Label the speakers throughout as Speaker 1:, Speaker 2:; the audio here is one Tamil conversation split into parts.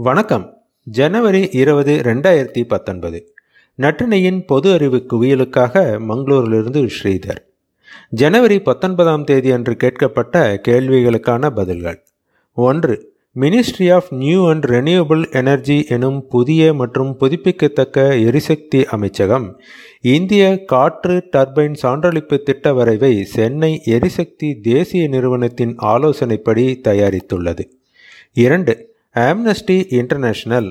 Speaker 1: வணக்கம். ஜனவரி இருபது ரெண்டாயிரத்தி பத்தொன்பது. நற்றினையின் பொது அறிவு குவியலுக்காக மங்களூரிலிருந்து ஸ்ரீதர். ஜனவரி பத்தொன்பதாம் தேதி அன்று கேட்கப்பட்ட கேள்விகளுக்கான பதில்கள். ஒன்று ministry of new and renewable energy எனும் புதிய மற்றும் புதுப்பிக்கத்தக்க எரிசக்தி அமைச்சகம் இந்திய காற்று டர்பைன் சான்றளிப்பு திட்ட வரைவை சென்னை எரிசக்தி தேசிய நிறுவனத்தின் ஆலோசனைப்படி தயாரித்துள்ளது. இரண்டு amnesty international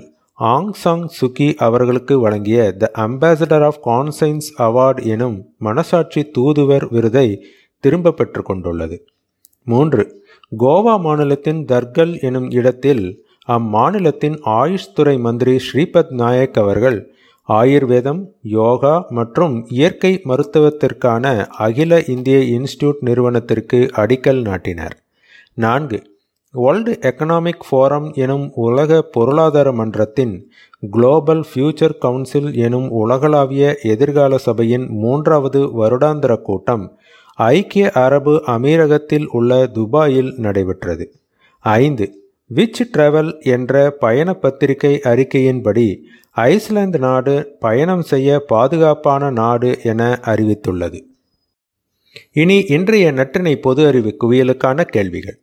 Speaker 1: Aung San Suu Kyi அவர்களுக்கு வழங்கிய the ambassador of conscience award எனும் மனசாட்சி தூதுவர் விருதை திரும்ப பெற்று கொண்டுள்ளது மூன்று கோவா மாநிலத்தின் தர்கல் எனும் இடத்தில் அம்மாநிலத்தின் ஆயுஷ் துறை மந்திரி ஸ்ரீபத் நாயக் அவர்கள் ஆயுர்வேதம் யோகா மற்றும் இயற்கை மருத்துவத்திற்கான அகில இந்திய இன்ஸ்டியூட் நிறுவனத்திற்கு அடிக்கல் நாட்டினர். நான்கு வேர்ல்டு எக்கனாமிக் ஃபோரம் எனும் உலக பொருளாதார மன்றத்தின் குளோபல் ஃபியூச்சர் கவுன்சில் எனும் உலகளாவிய எதிர்கால சபையின் மூன்றாவது வருடாந்திர கூட்டம் ஐக்கிய அரபு அமீரகத்தில் உள்ள துபாயில் நடைபெற்றது. ஐந்து விச் டிராவல் என்ற பயண பத்திரிகை அறிக்கையின்படி ஐஸ்லாந்து நாடு பயணம் செய்ய பாதுகாப்பான நாடு என அறிவித்துள்ளது. இனி இன்றைய நற்றினை பொது அறிவு குவியலுக்கான கேள்விகள்.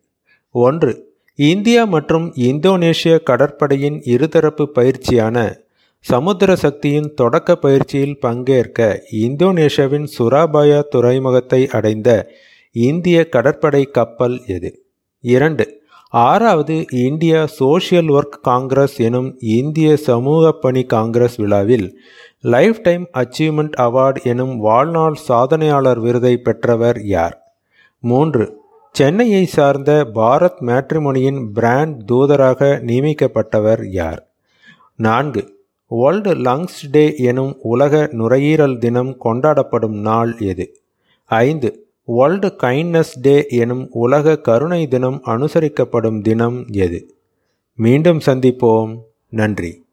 Speaker 1: ஒன்று இந்தியா மற்றும் இந்தோனேஷிய கடற்படையின் இருதரப்பு பயிற்சியான சமுத்திர சக்தியின் தொடக்க பயிற்சியில் பங்கேற்க இந்தோனேஷியாவின் சுராபாயா துறைமுகத்தை அடைந்த இந்திய கடற்படை கப்பல் எது? இரண்டு. ஆறாவது இந்தியா சோஷியல் ஒர்க் காங்கிரஸ் எனும் இந்திய சமூக பணி காங்கிரஸ் விழாவில் லைஃப் டைம் அச்சீவ்மெண்ட் அவார்டு எனும் வாழ்நாள் சாதனையாளர் விருதை பெற்றவர் யார்? மூன்று. சென்னையை சார்ந்த பாரத் மேட்ரிமோனியின் பிராண்ட் தூதராக நியமிக்கப்பட்டவர் யார்? நான்கு. வேர்ல்டு லங்ஸ் டே எனும் உலக நுரையீரல் தினம் கொண்டாடப்படும் நாள் எது? ஐந்து. வேர்ல்டு கைண்ட்னஸ் டே எனும் உலக கருணை தினம் அனுசரிக்கப்படும் தினம் எது? மீண்டும் சந்திப்போம். நன்றி.